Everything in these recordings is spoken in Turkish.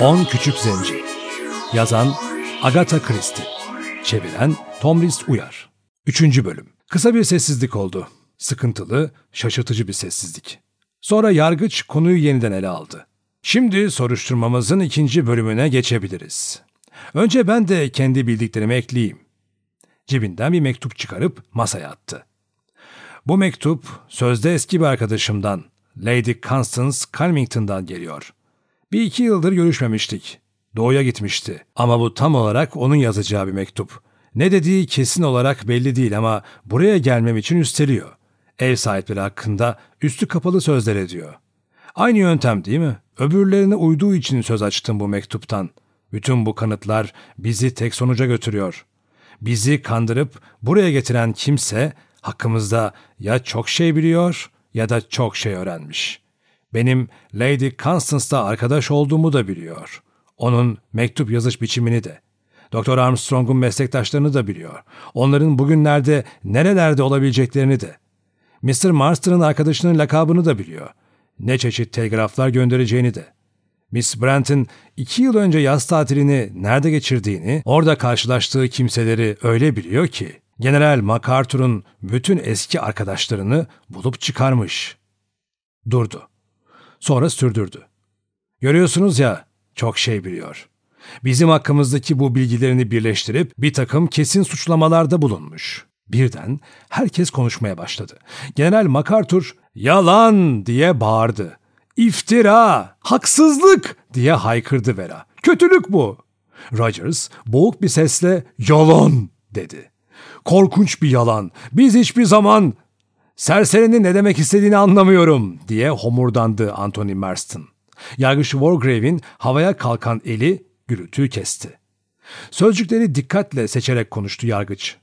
On Küçük Zenci Yazan Agatha Christie Çeviren Tomris Uyar 3. Bölüm Kısa bir sessizlik oldu. Sıkıntılı, şaşırtıcı bir sessizlik. Sonra yargıç konuyu yeniden ele aldı. Şimdi soruşturmamızın ikinci bölümüne geçebiliriz. Önce ben de kendi bildiklerimi ekleyeyim. Cebinden bir mektup çıkarıp masaya attı. Bu mektup sözde eski bir arkadaşımdan, Lady Constance Calmington'dan geliyor. Bir iki yıldır görüşmemiştik. Doğuya gitmişti. Ama bu tam olarak onun yazacağı bir mektup. Ne dediği kesin olarak belli değil ama buraya gelmem için üsteliyor. Ev sahipleri hakkında üstü kapalı sözler ediyor. Aynı yöntem değil mi? Öbürlerine uyduğu için söz açtım bu mektuptan. Bütün bu kanıtlar bizi tek sonuca götürüyor. Bizi kandırıp buraya getiren kimse hakkımızda ya çok şey biliyor ya da çok şey öğrenmiş. Benim Lady Constance'la arkadaş olduğumu da biliyor. Onun mektup yazış biçimini de. Doktor Armstrong'un meslektaşlarını da biliyor. Onların bugünlerde nerelerde olabileceklerini de. Mr. Marston'ın arkadaşının lakabını da biliyor. Ne çeşit telgraflar göndereceğini de. Miss Brent'in iki yıl önce yaz tatilini nerede geçirdiğini, orada karşılaştığı kimseleri öyle biliyor ki, General MacArthur'un bütün eski arkadaşlarını bulup çıkarmış. Durdu. Sonra sürdürdü. Görüyorsunuz ya, çok şey biliyor. Bizim hakkımızdaki bu bilgilerini birleştirip bir takım kesin suçlamalarda bulunmuş. Birden herkes konuşmaya başladı. General MacArthur yalan diye bağırdı. İftira, haksızlık diye haykırdı Vera. Kötülük bu. Rogers boğuk bir sesle yalan dedi. Korkunç bir yalan. Biz hiçbir zaman serserinin ne demek istediğini anlamıyorum diye homurdandı Anthony Marston. Yargıç Wargrave'in havaya kalkan eli gürültüyü kesti. Sözcükleri dikkatle seçerek konuştu yargıç.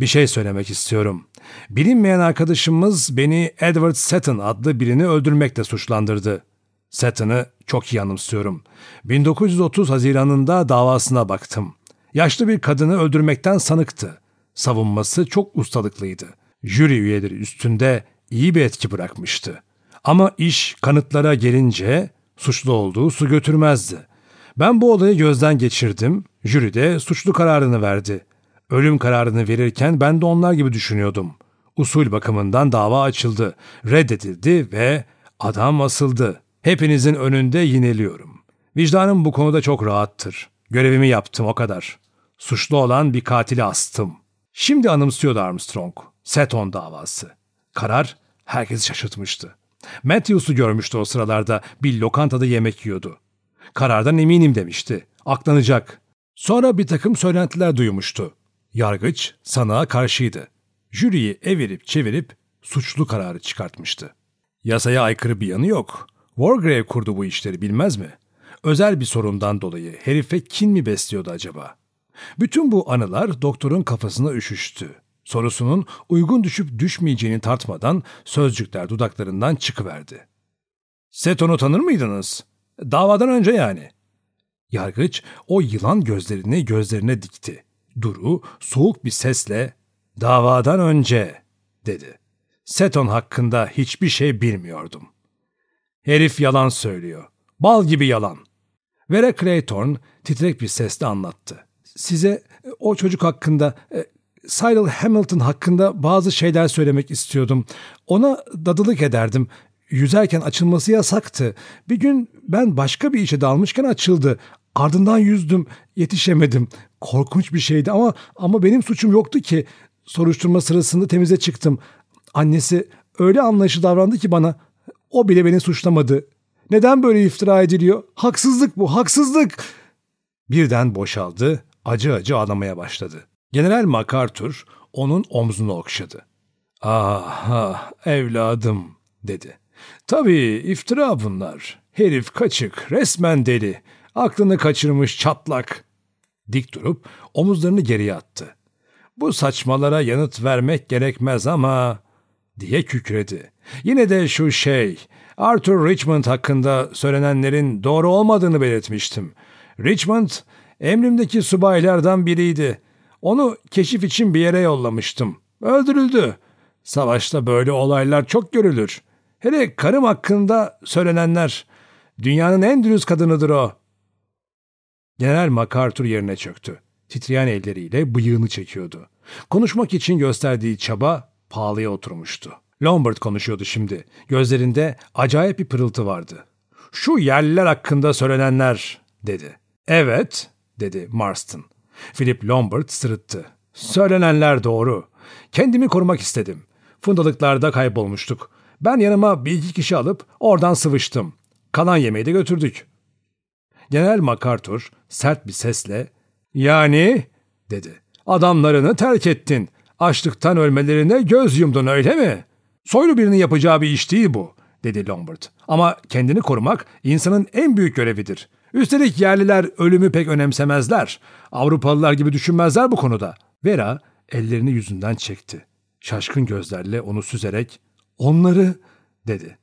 Bir şey söylemek istiyorum. Bilinmeyen arkadaşımız beni Edward Seton adlı birini öldürmekle suçlandırdı. Seton'ı çok iyi anımsıyorum. 1930 Haziran'ında davasına baktım. Yaşlı bir kadını öldürmekten sanıktı. Savunması çok ustalıklıydı. Jüri üyeleri üstünde iyi bir etki bırakmıştı. Ama iş kanıtlara gelince suçlu olduğu su götürmezdi. Ben bu olayı gözden geçirdim. Jüri de suçlu kararını verdi. Ölüm kararını verirken ben de onlar gibi düşünüyordum. Usul bakımından dava açıldı, reddedildi ve adam asıldı. Hepinizin önünde yineliyorum. Vicdanım bu konuda çok rahattır. Görevimi yaptım o kadar. Suçlu olan bir katili astım. Şimdi anımsıyordu Armstrong. Seton davası. Karar herkesi şaşırtmıştı. Matthews'u görmüştü o sıralarda bir lokantada yemek yiyordu. Karardan eminim demişti. Aklanacak. Sonra bir takım söylentiler duymuştu. Yargıç sanığa karşıydı. Jüriyi evirip çevirip suçlu kararı çıkartmıştı. Yasaya aykırı bir yanı yok. Wargrave kurdu bu işleri bilmez mi? Özel bir sorundan dolayı herife kin mi besliyordu acaba? Bütün bu anılar doktorun kafasına üşüştü. Sorusunun uygun düşüp düşmeyeceğini tartmadan sözcükler dudaklarından çıkıverdi. Seton'u tanır mıydınız? Davadan önce yani. Yargıç o yılan gözlerini gözlerine dikti. Duru soğuk bir sesle davadan önce dedi. Seton hakkında hiçbir şey bilmiyordum. Herif yalan söylüyor. Bal gibi yalan. Vera Clayton titrek bir sesle anlattı. Size o çocuk hakkında, e, Cyril Hamilton hakkında bazı şeyler söylemek istiyordum. Ona dadılık ederdim. Yüzerken açılması yasaktı. Bir gün ben başka bir işe dalmışken açıldı. Ardından yüzdüm, yetişemedim. Korkunç bir şeydi ama ama benim suçum yoktu ki. Soruşturma sırasında temize çıktım. Annesi öyle anlayışı davrandı ki bana. O bile beni suçlamadı. Neden böyle iftira ediliyor? Haksızlık bu, haksızlık. Birden boşaldı, acı acı ağlamaya başladı. General MacArthur onun omzunu okşadı. Ah, ah evladım dedi. Tabii iftira bunlar. Herif kaçık, resmen deli. Aklını kaçırmış çatlak. Dik durup omuzlarını geriye attı. Bu saçmalara yanıt vermek gerekmez ama diye kükredi. Yine de şu şey, Arthur Richmond hakkında söylenenlerin doğru olmadığını belirtmiştim. Richmond, emrimdeki subaylardan biriydi. Onu keşif için bir yere yollamıştım. Öldürüldü. Savaşta böyle olaylar çok görülür. Hele karım hakkında söylenenler. Dünyanın en dürüst kadınıdır o. General MacArthur yerine çöktü. Titreyen elleriyle bıyığını çekiyordu. Konuşmak için gösterdiği çaba pahalıya oturmuştu. Lombard konuşuyordu şimdi. Gözlerinde acayip bir pırıltı vardı. Şu yerliler hakkında söylenenler dedi. Evet dedi Marston. Philip Lombard sırıttı. Söylenenler doğru. Kendimi korumak istedim. Fundalıklarda kaybolmuştuk. Ben yanıma bir iki kişi alıp oradan sıvıştım. Kalan yemeği de götürdük. General MacArthur sert bir sesle ''Yani?'' dedi. ''Adamlarını terk ettin. Açlıktan ölmelerine göz yumdun öyle mi? Soylu birinin yapacağı bir iş değil bu.'' dedi Lombard. ''Ama kendini korumak insanın en büyük görevidir. Üstelik yerliler ölümü pek önemsemezler. Avrupalılar gibi düşünmezler bu konuda.'' Vera ellerini yüzünden çekti. Şaşkın gözlerle onu süzerek ''Onları'' dedi.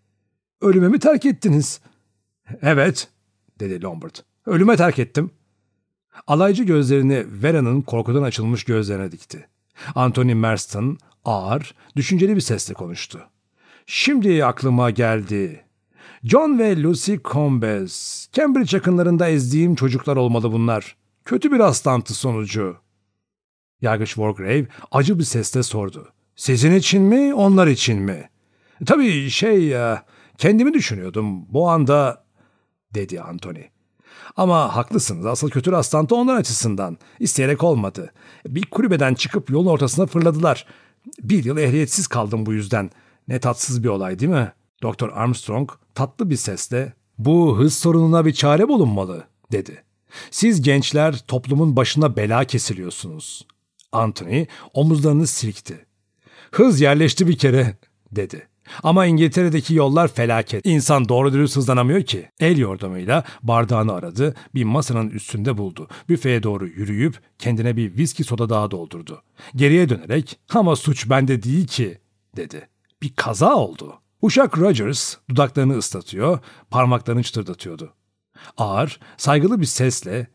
''Ölüme mi terk ettiniz?'' ''Evet'' dedi Lombard. ''Ölüme terk ettim.'' Alaycı gözlerini Vera'nın korkudan açılmış gözlerine dikti. Anthony Marston ağır, düşünceli bir sesle konuştu. Şimdi aklıma geldi. John ve Lucy Combes, Cambridge yakınlarında ezdiğim çocuklar olmalı bunlar. Kötü bir rastlantı sonucu. Yargıç Wargrave acı bir sesle sordu. Sizin için mi, onlar için mi? Tabii şey, ya, kendimi düşünüyordum. Bu anda, dedi Anthony. Ama haklısınız. Asıl kötü rastlantı onlar açısından. İsteyerek olmadı. Bir kulübeden çıkıp yolun ortasına fırladılar. Bir yıl ehliyetsiz kaldım bu yüzden. Ne tatsız bir olay değil mi? Doktor Armstrong tatlı bir sesle bu hız sorununa bir çare bulunmalı dedi. Siz gençler toplumun başına bela kesiliyorsunuz. Anthony omuzlarını silkti. Hız yerleşti bir kere dedi. Ama İngiltere'deki yollar felaket. İnsan doğru dürüst hızlanamıyor ki. El yordamıyla bardağını aradı, bir masanın üstünde buldu. Büfeye doğru yürüyüp kendine bir viski soda daha doldurdu. Geriye dönerek ama suç bende değil ki dedi. Bir kaza oldu. Uşak Rogers dudaklarını ıslatıyor, parmaklarını çıtırdatıyordu. Ağır, saygılı bir sesle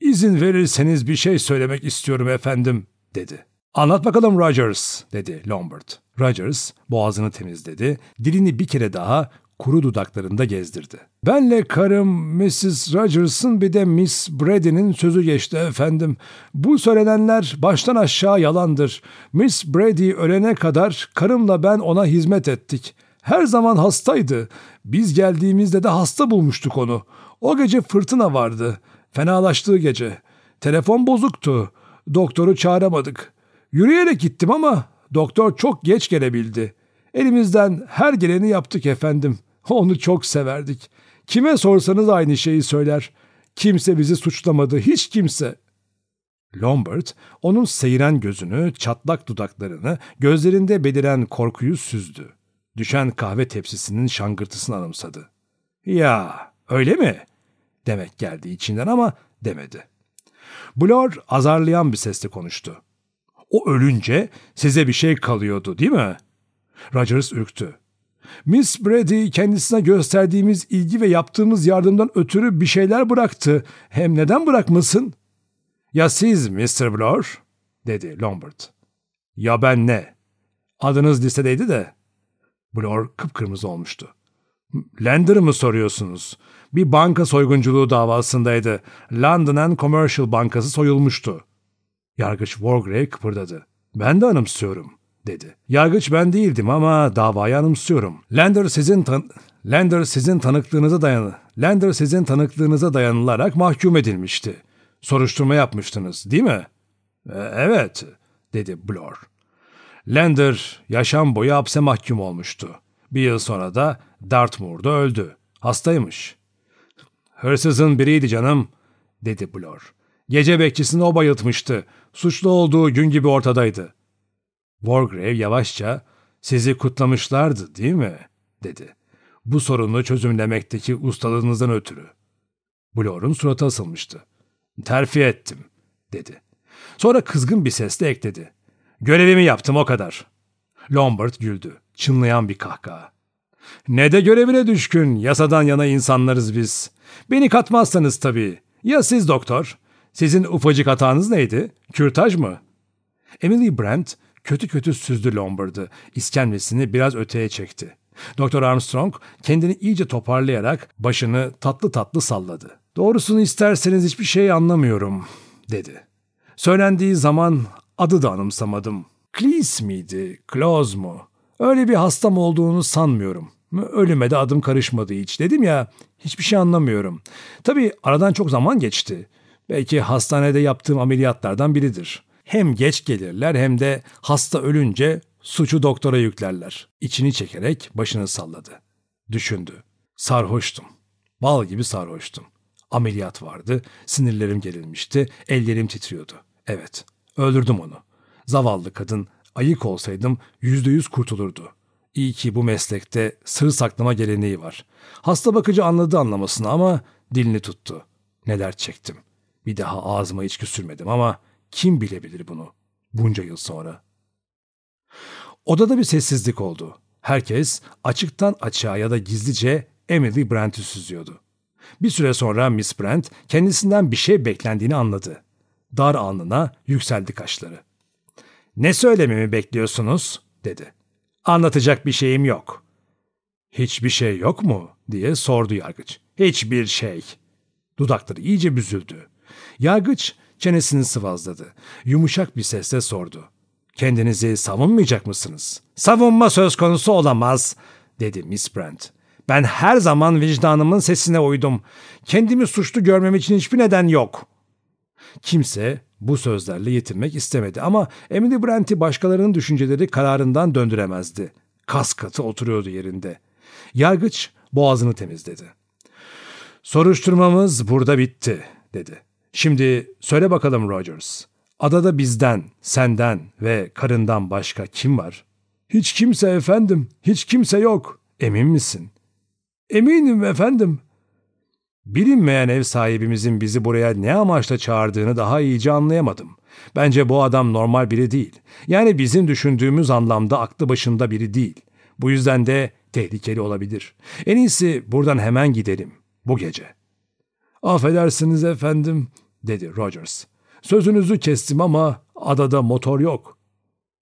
''İzin verirseniz bir şey söylemek istiyorum efendim.'' dedi. ''Anlat bakalım Rogers.'' dedi Lombard. Rogers boğazını temizledi, dilini bir kere daha kuru dudaklarında gezdirdi. Benle karım Mrs. Rogers'ın bir de Miss Brady'nin sözü geçti efendim. Bu söylenenler baştan aşağı yalandır. Miss Brady ölene kadar karımla ben ona hizmet ettik. Her zaman hastaydı. Biz geldiğimizde de hasta bulmuştuk onu. O gece fırtına vardı. Fenalaştığı gece. Telefon bozuktu. Doktoru çağıramadık. Yürüyerek gittim ama doktor çok geç gelebildi. Elimizden her geleni yaptık efendim. Onu çok severdik. Kime sorsanız aynı şeyi söyler. Kimse bizi suçlamadı, hiç kimse. Lombard, onun seyren gözünü, çatlak dudaklarını, gözlerinde beliren korkuyu süzdü. Düşen kahve tepsisinin şangırtısını anımsadı. Ya, öyle mi? Demek geldi içinden ama demedi. Blor azarlayan bir sesle konuştu. O ölünce size bir şey kalıyordu değil mi? Rogers ürktü. Miss Brady kendisine gösterdiğimiz ilgi ve yaptığımız yardımdan ötürü bir şeyler bıraktı. Hem neden bırakmasın? Ya siz Mr. Blor? dedi Lombard. Ya ben ne? Adınız listedeydi de. Blor kıpkırmızı olmuştu. Lender'ı mı soruyorsunuz? Bir banka soygunculuğu davasındaydı. London and Commercial Bankası soyulmuştu. Yargıç Wargrave kıpırdadı. Ben de anımsıyorum, dedi. Yargıç ben değildim ama davayı anımsıyorum. Lander sizin tan Lander sizin tanıklığınıza dayanı. Lander sizin tanıklığınıza dayanılarak mahkum edilmişti. Soruşturma yapmıştınız, değil mi? E, evet, dedi Blor. Lander yaşam boyu hapse mahkum olmuştu. Bir yıl sonra da Dartmoor'da öldü. Hastaymış. Hırsızın biriydi canım, dedi Blor. Gece bekçisini o bayıltmıştı. Suçlu olduğu gün gibi ortadaydı. Wargrave yavaşça sizi kutlamışlardı değil mi? dedi. Bu sorunu çözümlemekteki ustalığınızdan ötürü. Blor'un suratı asılmıştı. Terfi ettim dedi. Sonra kızgın bir sesle ekledi. Görevimi yaptım o kadar. Lombard güldü. Çınlayan bir kahkaha. Ne de görevine düşkün, yasadan yana insanlarız biz. Beni katmazsanız tabii. Ya siz doktor? Sizin ufacık hatanız neydi? Kürtaj mı? Emily Brent kötü kötü süzdü Lombard'ı. İskemlesini biraz öteye çekti. Doktor Armstrong kendini iyice toparlayarak başını tatlı tatlı salladı. Doğrusunu isterseniz hiçbir şey anlamıyorum, dedi. Söylendiği zaman adı da anımsamadım. Cleese miydi, Close mu? Öyle bir hastam olduğunu sanmıyorum. Ölüme de adım karışmadı hiç. Dedim ya, hiçbir şey anlamıyorum. Tabii aradan çok zaman geçti. Belki hastanede yaptığım ameliyatlardan biridir. Hem geç gelirler hem de hasta ölünce suçu doktora yüklerler. İçini çekerek başını salladı. Düşündü. Sarhoştum. Bal gibi sarhoştum. Ameliyat vardı, sinirlerim gerilmişti, ellerim titriyordu. Evet, öldürdüm onu. Zavallı kadın, ayık olsaydım yüzde yüz kurtulurdu. İyi ki bu meslekte sır saklama geleneği var. Hasta bakıcı anladı anlamasını ama dilini tuttu. Neler çektim. Bir daha ağzıma içki sürmedim ama kim bilebilir bunu bunca yıl sonra. Odada bir sessizlik oldu. Herkes açıktan açığa ya da gizlice Emily Brent'i süzüyordu. Bir süre sonra Miss Brent kendisinden bir şey beklendiğini anladı. Dar alnına yükseldi kaşları. ''Ne söylememi bekliyorsunuz?'' dedi. ''Anlatacak bir şeyim yok.'' ''Hiçbir şey yok mu?'' diye sordu yargıç. ''Hiçbir şey.'' Dudakları iyice büzüldü. Yargıç çenesini sıvazladı. Yumuşak bir sesle sordu. ''Kendinizi savunmayacak mısınız?'' ''Savunma söz konusu olamaz.'' dedi Miss Brent. Ben her zaman vicdanımın sesine uydum. Kendimi suçlu görmem için hiçbir neden yok. Kimse bu sözlerle yetinmek istemedi ama Emily Brent'i başkalarının düşünceleri kararından döndüremezdi. Kas katı oturuyordu yerinde. Yargıç boğazını temizledi. Soruşturmamız burada bitti, dedi. Şimdi söyle bakalım Rogers. Adada bizden, senden ve karından başka kim var? Hiç kimse efendim, hiç kimse yok. Emin misin? Eminim efendim. Bilinmeyen ev sahibimizin bizi buraya ne amaçla çağırdığını daha iyice anlayamadım. Bence bu adam normal biri değil. Yani bizim düşündüğümüz anlamda aklı başında biri değil. Bu yüzden de tehlikeli olabilir. En iyisi buradan hemen gidelim. Bu gece. Affedersiniz efendim, dedi Rogers. Sözünüzü kestim ama adada motor yok.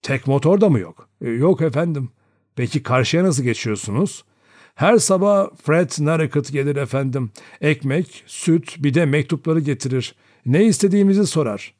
Tek motor da mı yok? E, yok efendim. Peki karşıya nasıl geçiyorsunuz? Her sabah Fred Narracut gelir efendim. Ekmek, süt, bir de mektupları getirir. Ne istediğimizi sorar.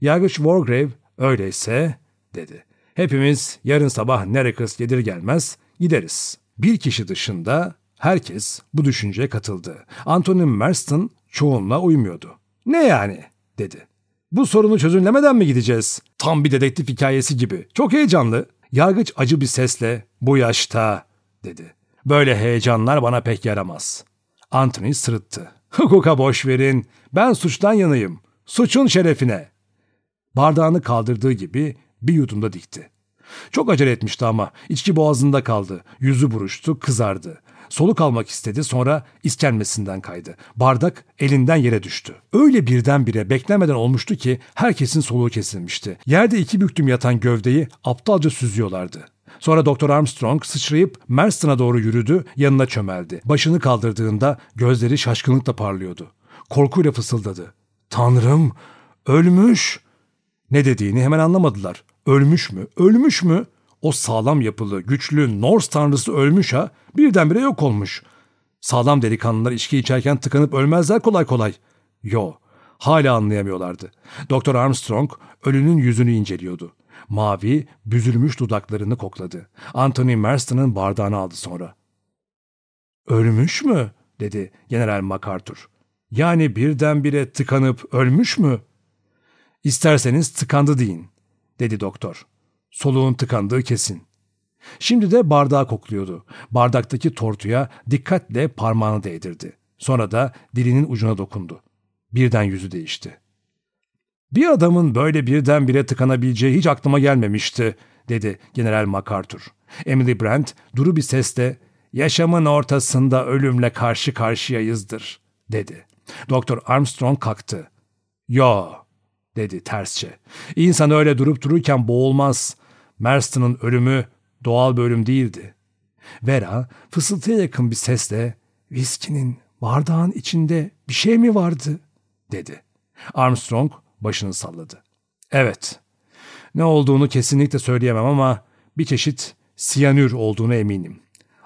Yargıç Wargrave, öyleyse, dedi. Hepimiz yarın sabah Narracut gelir gelmez gideriz. Bir kişi dışında herkes bu düşünceye katıldı. Anthony Marston çoğunluğa uymuyordu. Ne yani? dedi. Bu sorunu çözümlemeden mi gideceğiz? Tam bir dedektif hikayesi gibi. Çok heyecanlı. Yargıç acı bir sesle bu yaşta dedi. Böyle heyecanlar bana pek yaramaz. Anthony sırıttı. Hukuka boş verin. Ben suçtan yanayım. Suçun şerefine. Bardağını kaldırdığı gibi bir yudumda dikti. Çok acele etmişti ama içki boğazında kaldı. Yüzü buruştu, kızardı. Soluk almak istedi sonra iskelmesinden kaydı. Bardak elinden yere düştü. Öyle birdenbire beklemeden olmuştu ki herkesin soluğu kesilmişti. Yerde iki büktüm yatan gövdeyi aptalca süzüyorlardı. Sonra Doktor Armstrong sıçrayıp Marston'a doğru yürüdü, yanına çömeldi. Başını kaldırdığında gözleri şaşkınlıkla parlıyordu. Korkuyla fısıldadı. Tanrım, ölmüş. Ne dediğini hemen anlamadılar. Ölmüş mü? Ölmüş mü? O sağlam yapılı, güçlü Norse tanrısı ölmüş ha. Birdenbire yok olmuş. Sağlam delikanlılar içki içerken tıkanıp ölmezler kolay kolay. Yo, hala anlayamıyorlardı. Doktor Armstrong ölünün yüzünü inceliyordu. Mavi, büzülmüş dudaklarını kokladı. Anthony Marston'ın bardağını aldı sonra. Ölmüş mü? dedi General MacArthur. Yani birdenbire tıkanıp ölmüş mü? İsterseniz tıkandı deyin, dedi doktor. Soluğun tıkandığı kesin. Şimdi de bardağı kokluyordu. Bardaktaki tortuya dikkatle parmağını değdirdi. Sonra da dilinin ucuna dokundu. Birden yüzü değişti. Bir adamın böyle birdenbire tıkanabileceği hiç aklıma gelmemişti, dedi General MacArthur. Emily Brent duru bir sesle, yaşamın ortasında ölümle karşı karşıyayızdır, dedi. Doktor Armstrong kalktı. Yo, dedi tersçe. İnsan öyle durup dururken boğulmaz. Marston'ın ölümü doğal bir ölüm değildi. Vera fısıltıya yakın bir sesle, viskinin bardağın içinde bir şey mi vardı, dedi. Armstrong başını salladı. Evet, ne olduğunu kesinlikle söyleyemem ama bir çeşit siyanür olduğunu eminim.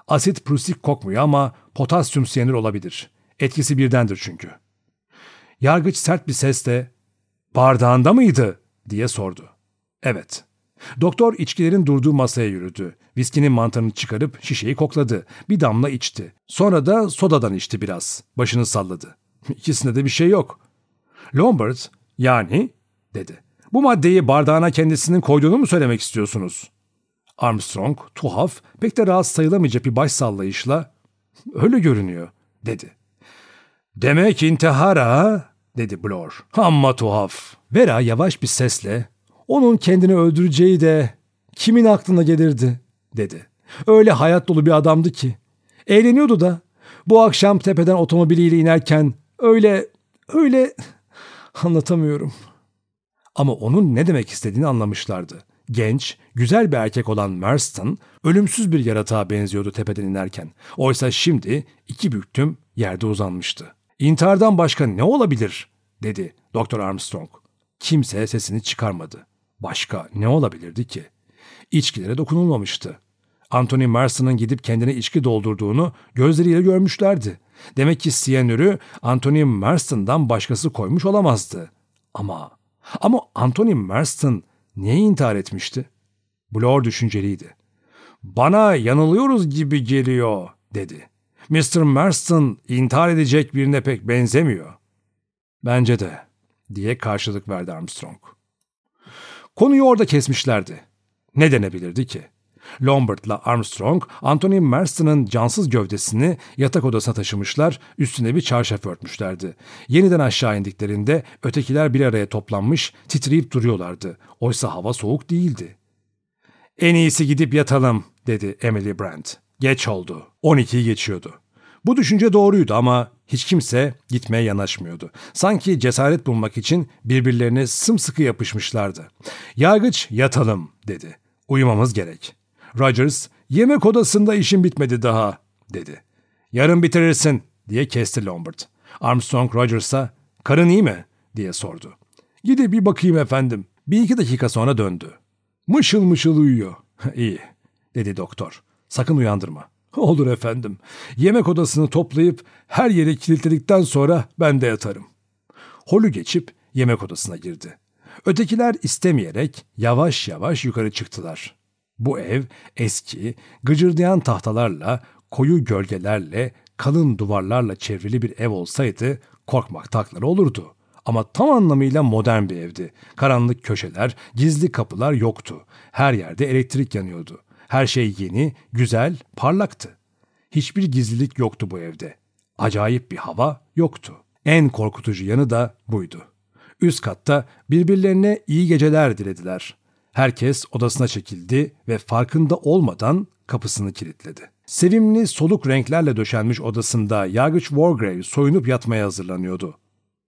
Asit prusik kokmuyor ama potasyum siyanür olabilir. Etkisi birdendir çünkü. Yargıç sert bir sesle ''Bardağında mıydı?'' diye sordu. ''Evet.'' Doktor içkilerin durduğu masaya yürüdü. Viskinin mantarını çıkarıp şişeyi kokladı. Bir damla içti. Sonra da sodadan içti biraz. Başını salladı. İkisinde de bir şey yok. Lombard, yani, dedi. Bu maddeyi bardağına kendisinin koyduğunu mu söylemek istiyorsunuz? Armstrong, tuhaf, pek de rahat sayılamayacak bir baş sallayışla, öyle görünüyor, dedi. Demek intihar ha? dedi Blor. Amma tuhaf. Vera yavaş bir sesle, onun kendini öldüreceği de kimin aklına gelirdi, dedi. Öyle hayat dolu bir adamdı ki. Eğleniyordu da. Bu akşam tepeden otomobiliyle inerken öyle, öyle anlatamıyorum. Ama onun ne demek istediğini anlamışlardı. Genç, güzel bir erkek olan Marston ölümsüz bir yaratığa benziyordu tepeden inerken. Oysa şimdi iki büktüm yerde uzanmıştı. İntihardan başka ne olabilir? dedi Doktor Armstrong. Kimse sesini çıkarmadı. Başka ne olabilirdi ki? İçkilere dokunulmamıştı. Anthony Marston'ın gidip kendine içki doldurduğunu gözleriyle görmüşlerdi. Demek ki siyanürü Anthony Marston'dan başkası koymuş olamazdı. Ama, ama Anthony Marston niye intihar etmişti? Blor düşünceliydi. Bana yanılıyoruz gibi geliyor, dedi. Mr. Marston intihar edecek birine pek benzemiyor. Bence de, diye karşılık verdi Armstrong. Konuyu orada kesmişlerdi. Ne denebilirdi ki? Lombard'la Armstrong, Anthony Marston'ın cansız gövdesini yatak odasına taşımışlar, üstüne bir çarşaf örtmüşlerdi. Yeniden aşağı indiklerinde ötekiler bir araya toplanmış, titreyip duruyorlardı. Oysa hava soğuk değildi. ''En iyisi gidip yatalım.'' dedi Emily Brandt. Geç oldu. 12'yi geçiyordu. Bu düşünce doğruydu ama hiç kimse gitmeye yanaşmıyordu. Sanki cesaret bulmak için birbirlerine sımsıkı yapışmışlardı. Yargıç yatalım dedi. Uyumamız gerek. Rogers, yemek odasında işim bitmedi daha, dedi. Yarın bitirirsin, diye kesti Lombard. Armstrong Rogers'a, karın iyi mi, diye sordu. Gidip bir bakayım efendim. Bir iki dakika sonra döndü. Mışıl mışıl uyuyor. İyi, dedi doktor. Sakın uyandırma. Olur efendim. Yemek odasını toplayıp her yeri kilitledikten sonra ben de yatarım. Holü geçip yemek odasına girdi. Ötekiler istemeyerek yavaş yavaş yukarı çıktılar. Bu ev eski, gıcırdayan tahtalarla, koyu gölgelerle, kalın duvarlarla çevrili bir ev olsaydı korkmak takları olurdu. Ama tam anlamıyla modern bir evdi. Karanlık köşeler, gizli kapılar yoktu. Her yerde elektrik yanıyordu. Her şey yeni, güzel, parlaktı. Hiçbir gizlilik yoktu bu evde. Acayip bir hava yoktu. En korkutucu yanı da buydu. Üst katta birbirlerine iyi geceler dilediler. Herkes odasına çekildi ve farkında olmadan kapısını kilitledi. Sevimli soluk renklerle döşenmiş odasında yargıç Wargrave soyunup yatmaya hazırlanıyordu.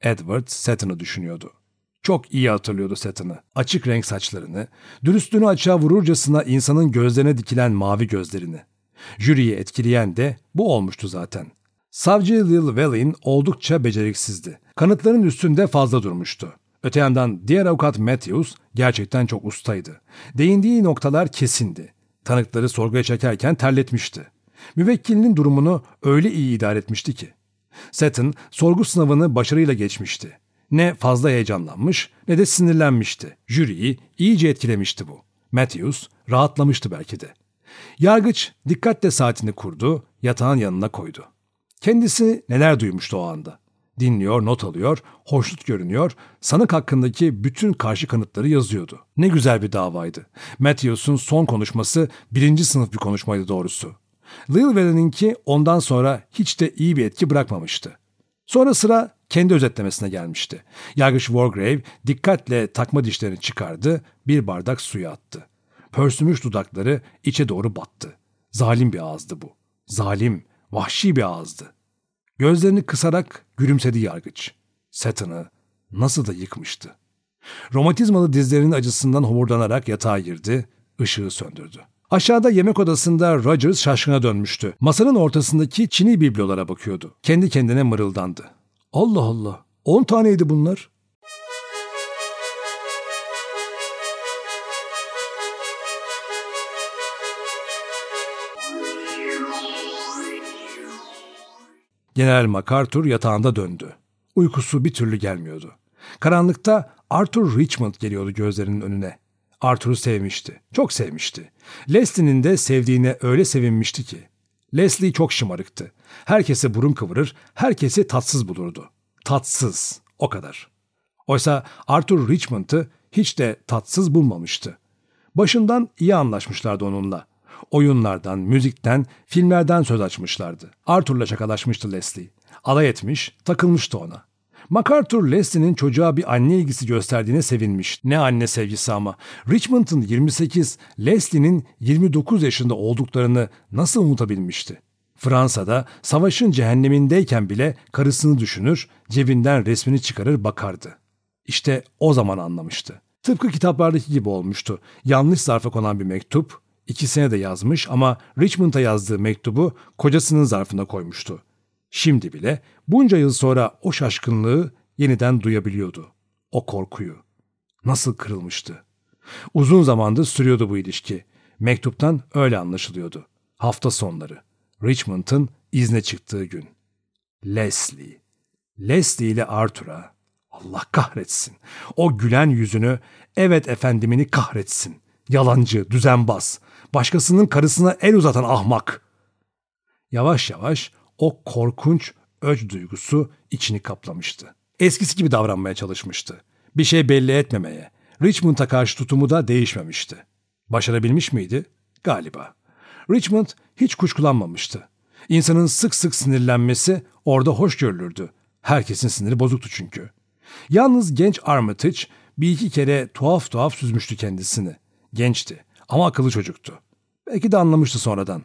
Edward Seton'u düşünüyordu. Çok iyi hatırlıyordu Seton'ı. Açık renk saçlarını, dürüstlüğünü açığa vururcasına insanın gözlerine dikilen mavi gözlerini. Jüriyi etkileyen de bu olmuştu zaten. Savcı Lil Wellin oldukça beceriksizdi. Kanıtların üstünde fazla durmuştu. Öte yandan diğer avukat Matthews gerçekten çok ustaydı. Değindiği noktalar kesindi. Tanıkları sorguya çekerken terletmişti. Müvekkilinin durumunu öyle iyi idare etmişti ki. Seton sorgu sınavını başarıyla geçmişti. Ne fazla heyecanlanmış ne de sinirlenmişti. Jüriyi iyice etkilemişti bu. Matthews rahatlamıştı belki de. Yargıç dikkatle saatini kurdu, yatağın yanına koydu. Kendisi neler duymuştu o anda. Dinliyor, not alıyor, hoşnut görünüyor, sanık hakkındaki bütün karşı kanıtları yazıyordu. Ne güzel bir davaydı. Matthews'un son konuşması birinci sınıf bir konuşmaydı doğrusu. Lilwell'inki ondan sonra hiç de iyi bir etki bırakmamıştı. Sonra sıra kendi özetlemesine gelmişti. Yargıç Wargrave dikkatle takma dişlerini çıkardı, bir bardak suya attı. Pörsümüş dudakları içe doğru battı. Zalim bir ağızdı bu. Zalim, vahşi bir ağızdı. Gözlerini kısarak gülümsedi yargıç. Seton'ı nasıl da yıkmıştı. Romatizmalı dizlerinin acısından homurdanarak yatağa girdi, ışığı söndürdü. Aşağıda yemek odasında Rogers şaşkına dönmüştü. Masanın ortasındaki Çin'i biblolara bakıyordu. Kendi kendine mırıldandı. Allah Allah, on taneydi bunlar. General MacArthur yatağında döndü. Uykusu bir türlü gelmiyordu. Karanlıkta Arthur Richmond geliyordu gözlerinin önüne. Arthur'u sevmişti. Çok sevmişti. Leslie'nin de sevdiğine öyle sevinmişti ki. Leslie çok şımarıktı. Herkese burun kıvırır, herkesi tatsız bulurdu. Tatsız, o kadar. Oysa Arthur Richmond'ı hiç de tatsız bulmamıştı. Başından iyi anlaşmışlardı onunla. Oyunlardan, müzikten, filmlerden söz açmışlardı. Arthur'la şakalaşmıştı Leslie. Alay etmiş, takılmıştı ona. MacArthur Leslie'nin çocuğa bir anne ilgisi gösterdiğine sevinmiş. Ne anne sevgisi ama. Richmond'ın 28, Leslie'nin 29 yaşında olduklarını nasıl unutabilmişti? Fransa'da savaşın cehennemindeyken bile karısını düşünür, cebinden resmini çıkarır bakardı. İşte o zaman anlamıştı. Tıpkı kitaplardaki gibi olmuştu. Yanlış zarfa konan bir mektup, ikisine de yazmış ama Richmond'a yazdığı mektubu kocasının zarfına koymuştu. Şimdi bile bunca yıl sonra o şaşkınlığı yeniden duyabiliyordu. O korkuyu. Nasıl kırılmıştı. Uzun zamandır sürüyordu bu ilişki. Mektuptan öyle anlaşılıyordu. Hafta sonları. Richmond'ın izne çıktığı gün. Leslie. Leslie ile Arthur'a. Allah kahretsin. O gülen yüzünü, evet efendimini kahretsin. Yalancı, düzenbaz. Başkasının karısına el uzatan ahmak. Yavaş yavaş o korkunç öc duygusu içini kaplamıştı. Eskisi gibi davranmaya çalışmıştı. Bir şey belli etmemeye. Richmond'a karşı tutumu da değişmemişti. Başarabilmiş miydi? Galiba. Richmond hiç kuşkulanmamıştı. İnsanın sık sık sinirlenmesi orada hoş görülürdü. Herkesin siniri bozuktu çünkü. Yalnız genç Armitage bir iki kere tuhaf tuhaf süzmüştü kendisini. Gençti ama akıllı çocuktu. Belki de anlamıştı sonradan.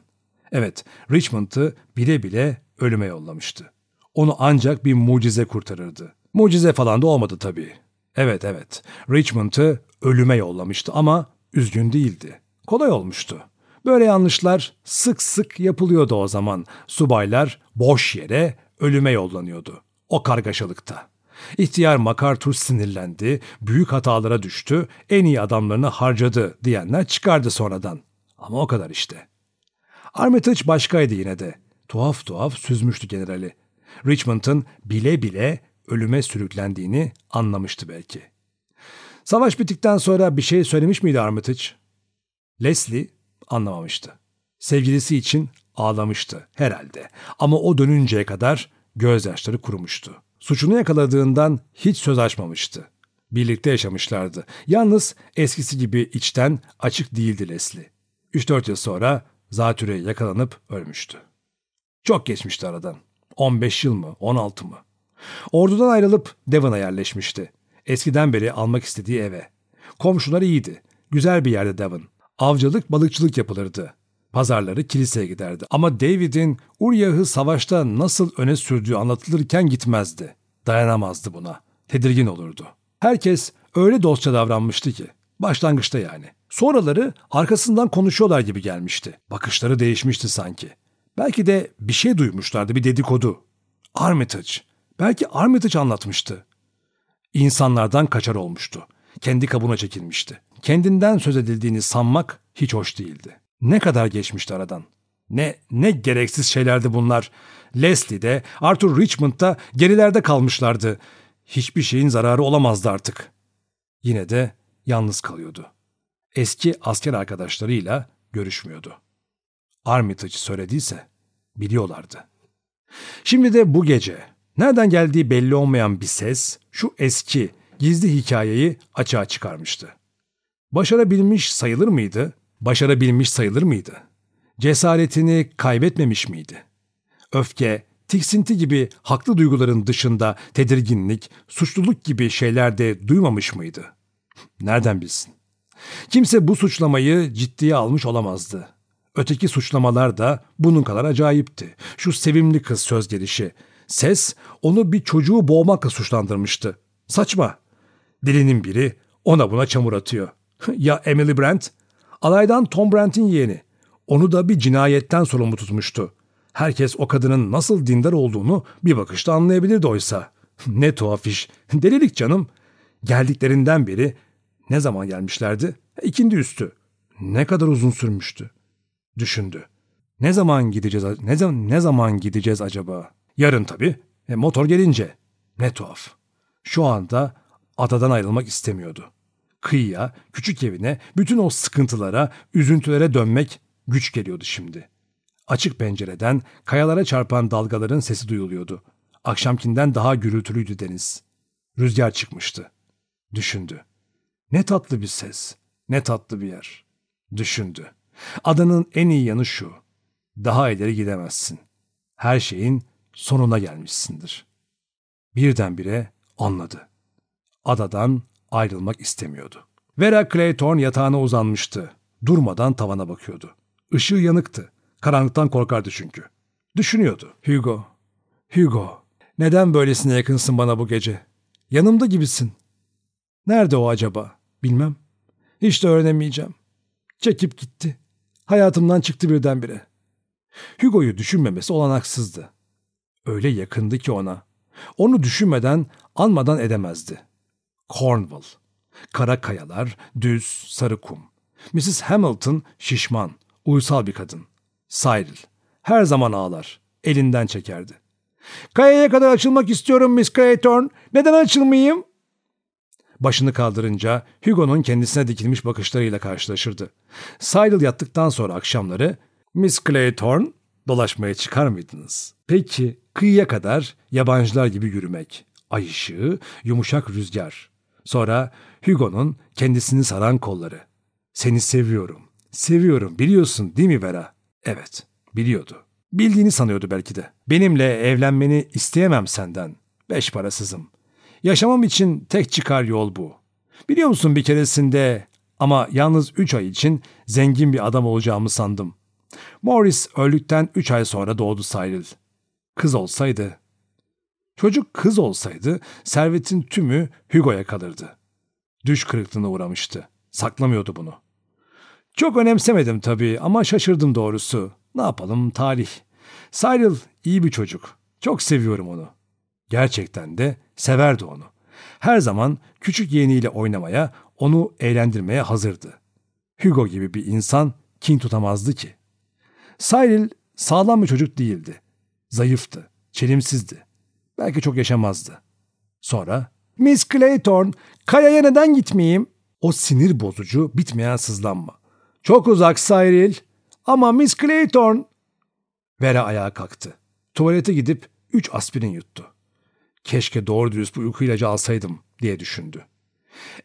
Evet, Richmond'ı bile bile ölüme yollamıştı. Onu ancak bir mucize kurtarırdı. Mucize falan da olmadı tabii. Evet evet, Richmond'ı ölüme yollamıştı ama üzgün değildi. Kolay olmuştu. Böyle yanlışlar sık sık yapılıyordu o zaman. Subaylar boş yere ölüme yollanıyordu. O kargaşalıkta. İhtiyar MacArthur sinirlendi, büyük hatalara düştü, en iyi adamlarını harcadı diyenler çıkardı sonradan. Ama o kadar işte. Armitage başkaydı yine de. Tuhaf tuhaf süzmüştü generali. Richmond'ın bile bile ölüme sürüklendiğini anlamıştı belki. Savaş bittikten sonra bir şey söylemiş miydi Armitage? Leslie anlamamıştı. Sevgilisi için ağlamıştı herhalde. Ama o dönünceye kadar gözyaşları kurumuştu. Suçunu yakaladığından hiç söz açmamıştı. Birlikte yaşamışlardı. Yalnız eskisi gibi içten açık değildi Leslie. 3-4 yıl sonra zatüre yakalanıp ölmüştü. Çok geçmişti aradan. 15 yıl mı, 16 mı? Ordudan ayrılıp Devon'a yerleşmişti. Eskiden beri almak istediği eve. Komşular iyiydi. Güzel bir yerde Devon. Avcılık, balıkçılık yapılırdı. Pazarları kiliseye giderdi. Ama David'in Uryah'ı savaşta nasıl öne sürdüğü anlatılırken gitmezdi. Dayanamazdı buna. Tedirgin olurdu. Herkes öyle dostça davranmıştı ki. Başlangıçta yani. Sonraları arkasından konuşuyorlar gibi gelmişti. Bakışları değişmişti sanki. Belki de bir şey duymuşlardı, bir dedikodu. Armitage. Belki Armitage anlatmıştı. İnsanlardan kaçar olmuştu. Kendi kabuğuna çekilmişti. Kendinden söz edildiğini sanmak hiç hoş değildi. Ne kadar geçmişti aradan. Ne, ne gereksiz şeylerdi bunlar. Leslie de, Arthur Richmond da gerilerde kalmışlardı. Hiçbir şeyin zararı olamazdı artık. Yine de yalnız kalıyordu. Eski asker arkadaşlarıyla görüşmüyordu. Armitage söylediyse biliyorlardı. Şimdi de bu gece nereden geldiği belli olmayan bir ses şu eski gizli hikayeyi açığa çıkarmıştı. Başarabilmiş sayılır mıydı? Başarabilmiş sayılır mıydı? Cesaretini kaybetmemiş miydi? Öfke, tiksinti gibi haklı duyguların dışında tedirginlik, suçluluk gibi şeyler de duymamış mıydı? Nereden bilsin? Kimse bu suçlamayı ciddiye almış olamazdı. Öteki suçlamalar da bunun kadar acayipti. Şu sevimli kız söz gelişi. Ses onu bir çocuğu boğmakla suçlandırmıştı. Saçma. Dilinin biri ona buna çamur atıyor. ya Emily Brent? Alaydan Tom Brent'in yeğeni. Onu da bir cinayetten sorumlu tutmuştu. Herkes o kadının nasıl dindar olduğunu bir bakışta anlayabilirdi oysa. ne tuhaf iş. Delilik canım. Geldiklerinden beri ne zaman gelmişlerdi? İkindi üstü. Ne kadar uzun sürmüştü. Düşündü. Ne zaman gideceğiz? Ne zaman ne zaman gideceğiz acaba? Yarın tabii. E, motor gelince. Ne tuhaf. Şu anda adadan ayrılmak istemiyordu. Kıyıya, küçük evine, bütün o sıkıntılara, üzüntülere dönmek güç geliyordu şimdi. Açık pencereden kayalara çarpan dalgaların sesi duyuluyordu. Akşamkinden daha gürültülüydü deniz. Rüzgar çıkmıştı. Düşündü. Ne tatlı bir ses, ne tatlı bir yer. Düşündü. Adanın en iyi yanı şu. Daha ileri gidemezsin. Her şeyin sonuna gelmişsindir. Birdenbire anladı. Adadan ayrılmak istemiyordu. Vera Clayton yatağına uzanmıştı. Durmadan tavana bakıyordu. Işığı yanıktı. Karanlıktan korkardı çünkü. Düşünüyordu. Hugo, Hugo, neden böylesine yakınsın bana bu gece? Yanımda gibisin. Nerede o acaba? Bilmem. Hiç de öğrenemeyeceğim. Çekip gitti. Hayatımdan çıktı birdenbire. Hugo'yu düşünmemesi olanaksızdı. Öyle yakındı ki ona. Onu düşünmeden, anmadan edemezdi. Cornwall. Kara kayalar, düz, sarı kum. Mrs. Hamilton şişman, uysal bir kadın. Cyril. Her zaman ağlar. Elinden çekerdi. Kayaya kadar açılmak istiyorum Miss Clayton. Neden açılmayayım? Başını kaldırınca Hugo'nun kendisine dikilmiş bakışlarıyla karşılaşırdı. Cyril yattıktan sonra akşamları Miss Clayton dolaşmaya çıkar mıydınız? Peki kıyıya kadar yabancılar gibi yürümek, ay ışığı, yumuşak rüzgar. Sonra Hugo'nun kendisini saran kolları. Seni seviyorum, seviyorum biliyorsun değil mi Vera? Evet, biliyordu. Bildiğini sanıyordu belki de. Benimle evlenmeni isteyemem senden. Beş parasızım. Yaşamam için tek çıkar yol bu. Biliyor musun bir keresinde ama yalnız üç ay için zengin bir adam olacağımı sandım. Morris öldükten üç ay sonra doğdu Cyril. Kız olsaydı... Çocuk kız olsaydı servetin tümü Hugo'ya kalırdı. Düş kırıklığına uğramıştı. Saklamıyordu bunu. Çok önemsemedim tabii ama şaşırdım doğrusu. Ne yapalım talih. Cyril iyi bir çocuk. Çok seviyorum onu. Gerçekten de severdi onu. Her zaman küçük yeğeniyle oynamaya, onu eğlendirmeye hazırdı. Hugo gibi bir insan kin tutamazdı ki. Cyril sağlam bir çocuk değildi. Zayıftı, çelimsizdi. Belki çok yaşamazdı. Sonra, Miss Clayton, kayaya neden gitmeyeyim? O sinir bozucu, bitmeyen sızlanma. Çok uzak Cyril. Ama Miss Clayton... Vera ayağa kalktı. Tuvalete gidip üç aspirin yuttu. Keşke doğru dürüst bu uyku ilacı alsaydım diye düşündü.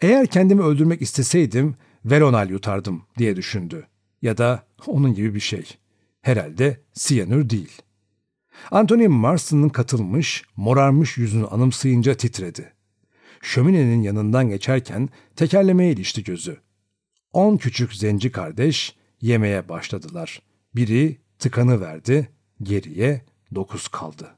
Eğer kendimi öldürmek isteseydim Veronal yutardım diye düşündü. Ya da onun gibi bir şey. Herhalde siyanür değil. Anthony Marston'ın katılmış, morarmış yüzünü anımsayınca titredi. Şöminenin yanından geçerken tekerlemeye ilişti gözü. On küçük zenci kardeş yemeye başladılar. Biri tıkanı verdi, geriye dokuz kaldı.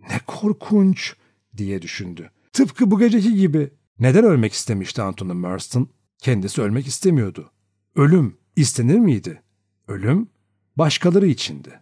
Ne korkunç diye düşündü. Tıpkı bu geceki gibi. Neden ölmek istemişti Anthony Marston? Kendisi ölmek istemiyordu. Ölüm istenir miydi? Ölüm başkaları içindi.